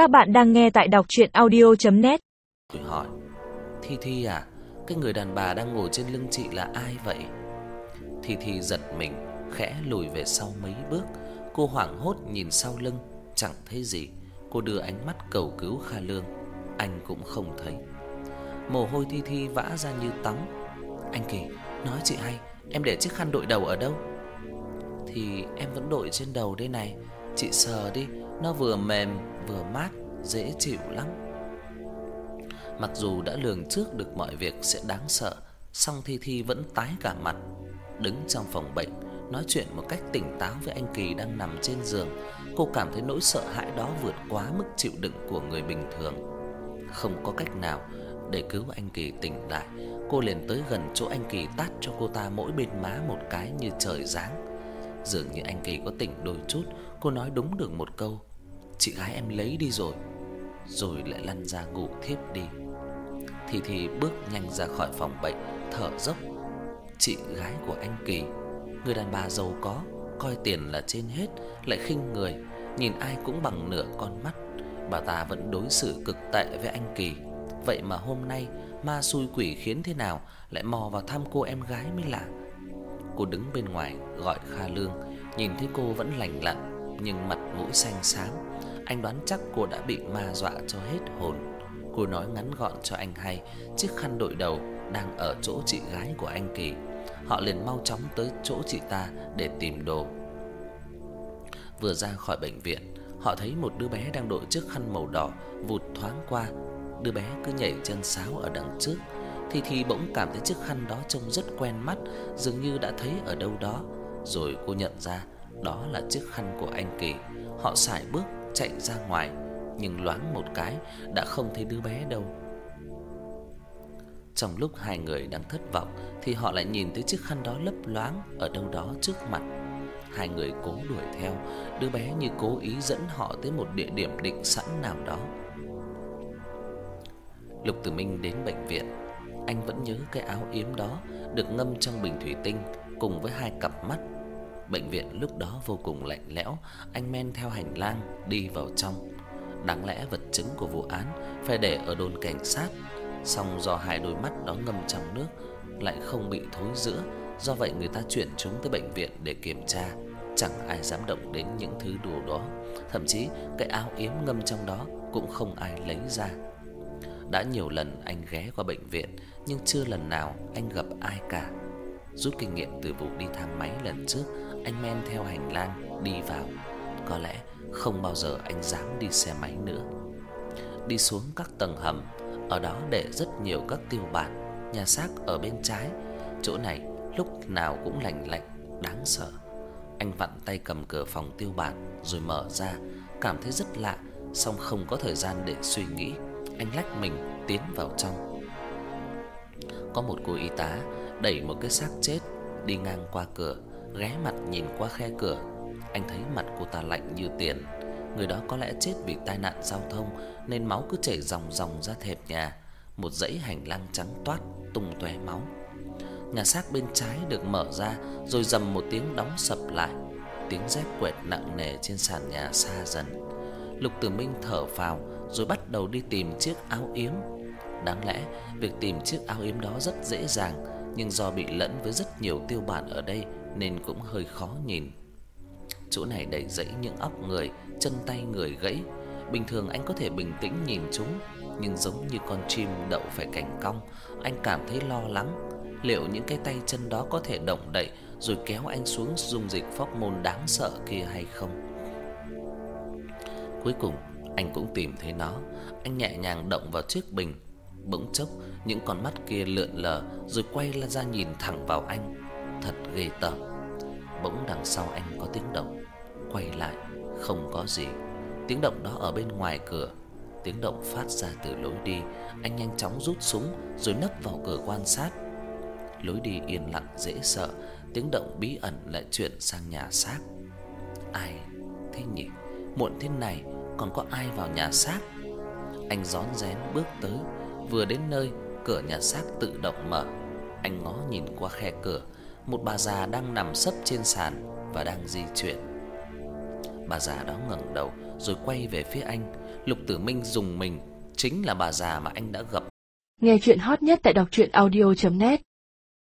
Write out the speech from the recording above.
Các bạn đang nghe tại đọc docchuyenaudio.net. Tôi hỏi: "Thi Thi à, cái người đàn bà đang ngồi trên lưng chị là ai vậy?" Thi Thi giật mình, khẽ lùi về sau mấy bước, cô hoảng hốt nhìn sau lưng, chẳng thấy gì. Cô đưa ánh mắt cầu cứu Kha Lương, anh cũng không thấy. Mồ hôi Thi Thi vã ra như tắm. "Anh Kỳ, nói chị hay, em để chiếc khăn đội đầu ở đâu?" Thì em vẫn đội trên đầu đây này, chị sờ đi, nó vừa mềm vừa mát, dễ chịu lắm. Mặc dù đã lường trước được mọi việc sẽ đáng sợ, song Thi Thi vẫn tái cả mặt, đứng trong phòng bệnh nói chuyện một cách tỉnh táo với anh Kỳ đang nằm trên giường. Cô cảm thấy nỗi sợ hãi đó vượt quá mức chịu đựng của người bình thường. Không có cách nào để cứu anh Kỳ tỉnh lại, cô liền tới gần chỗ anh Kỳ tát cho cô ta mỗi bên má một cái như trời giáng. Dường như anh Kỳ có tỉnh đôi chút, cô nói đúng được một câu. Chị gái em lấy đi rồi. Rồi lại lăn ra ngủ thiếp đi. Thì thì bước nhanh ra khỏi phòng bệnh, thở dốc. Chị gái của anh Kỳ, người đàn bà giàu có, coi tiền là trên hết, lại khinh người, nhìn ai cũng bằng nửa con mắt. Bà ta vẫn đối xử cực tệ với anh Kỳ. Vậy mà hôm nay ma xui quỷ khiến thế nào lại mò vào thăm cô em gái mới lạ. Cô đứng bên ngoài gọi Kha Lương, nhìn thấy cô vẫn lành lặn nhưng mặt mũi xanh xám. Anh đoán chắc cô đã bị ma dọa cho hết hồn. Cô nói ngắn gọn cho anh hay, chiếc khăn đội đầu đang ở chỗ chị gái của anh Kỳ. Họ liền mau chóng tới chỗ chị ta để tìm đồ. Vừa ra khỏi bệnh viện, họ thấy một đứa bé đang đội chiếc khăn màu đỏ vụt thoáng qua. Đứa bé cứ nhảy chân sáo ở đằng trước. Thì thì bỗng cảm thấy chiếc khăn đó trông rất quen mắt, dường như đã thấy ở đâu đó. Rồi cô nhận ra đó là chiếc khăn của anh Kỳ. Họ sải bước chạy ra ngoài, nhưng loáng một cái đã không thấy đứa bé đâu. Trong lúc hai người đang thất vọng thì họ lại nhìn thấy chiếc khăn đó lấp loáng ở đâu đó trước mặt. Hai người cố đuổi theo, đứa bé như cố ý dẫn họ tới một địa điểm định sẵn nào đó. Lục Tử Minh đến bệnh viện, anh vẫn nhớ cái áo yếm đó được ngâm trong bình thủy tinh cùng với hai cặp mắt Bệnh viện lúc đó vô cùng lạnh lẽo, anh men theo hành lang đi vào trong. Đáng lẽ vật chứng của vụ án phải để ở đồn cảnh sát, song do hai đôi mắt đó ngâm trong nước lại không bị thối rữa, do vậy người ta chuyển chúng tới bệnh viện để kiểm tra. Chẳng ai dám động đến những thứ đồ đó, thậm chí cái áo yếm ngâm trong đó cũng không ai lấy ra. Đã nhiều lần anh ghé qua bệnh viện, nhưng chưa lần nào anh gặp ai cả. Rút kinh nghiệm từ vụ đi thang máy lần trước, anh men theo hành lang đi vào. Có lẽ không bao giờ anh dám đi xe máy nữa. Đi xuống các tầng hầm, ở đó để rất nhiều các tiêu bản, nhà xác ở bên trái. Chỗ này lúc nào cũng lạnh lạnh, đáng sợ. Anh vặn tay cầm cửa phòng tiêu bản rồi mở ra, cảm thấy rất lạ, song không có thời gian để suy nghĩ. Anh lách mình tiến vào trong. Có một cô y tá đẩy một cái xác chết đi ngang qua cửa, ghé mặt nhìn qua khe cửa. Anh thấy mặt cô ta lạnh như tiền. Người đó có lẽ chết vì tai nạn giao thông nên máu cứ chảy ròng ròng ra thềm nhà, một dãy hành lang trắng toát tung tóe máu. Nhà xác bên trái được mở ra rồi rầm một tiếng đóng sập lại. Tiếng dép quẹt nặng nề trên sàn nhà xa dần. Lục Tử Minh thở phào rồi bắt đầu đi tìm chiếc áo yếm. Đáng lẽ việc tìm chiếc áo yếm đó rất dễ dàng, nhưng do bị lẫn với rất nhiều tiêu bản ở đây nên cũng hơi khó nhìn. Chỗ này đầy rẫy những óc người, chân tay người gãy. Bình thường anh có thể bình tĩnh nhìn chúng, nhưng giống như con chim đậu phải cành cong, anh cảm thấy lo lắng. Liệu những cái tay chân đó có thể động đậy rồi kéo anh xuống dung dịch phóc môn đáng sợ kia hay không? Cuối cùng, anh cũng tìm thấy nó. Anh nhẹ nhàng động vào chiếc bình. Bỗng chốc, những con mắt kia lượn lờ rồi quay ra nhìn thẳng vào anh. Thật ghê tởm. Bỗng đằng sau anh có tiếng động. Quay lại, không có gì. Tiếng động đó ở bên ngoài cửa. Tiếng động phát ra từ lối đi. Anh nhanh chóng rút súng rồi nấp vào cửa quan sát. Lối đi yên lặng dễ sợ, tiếng động bí ẩn lại chuyển sang nhà xác. Ai thế nhỉ? Muộn thế này còn có ai vào nhà xác? Anh rón rén bước tới, vừa đến nơi, cửa nhà xác tự động mở. Anh ngó nhìn qua khe cửa, một bà già đang nằm sấp trên sàn và đang di chuyển. Bà già đó ngẩng đầu rồi quay về phía anh, Lục Tử Minh dùng mình, chính là bà già mà anh đã gặp. Nghe chuyện hot nhất tại đọc audio net